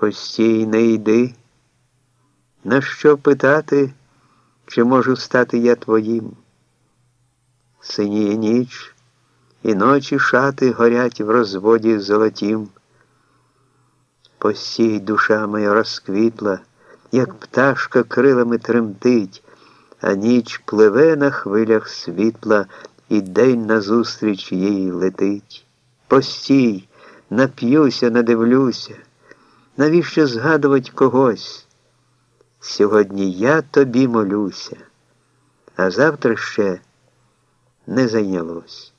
Постій, не йди. На що питати, чи можу стати я твоїм? Синіє ніч, і ночі шати горять в розводі золотім. Постій, душа моя розквітла, як пташка крилами тремтить, а ніч пливе на хвилях світла, і день назустріч їй летить. Постій, нап'юся, надивлюся, навіщо згадувати когось? Сьогодні я тобі молюся, а завтра ще не зайнялось.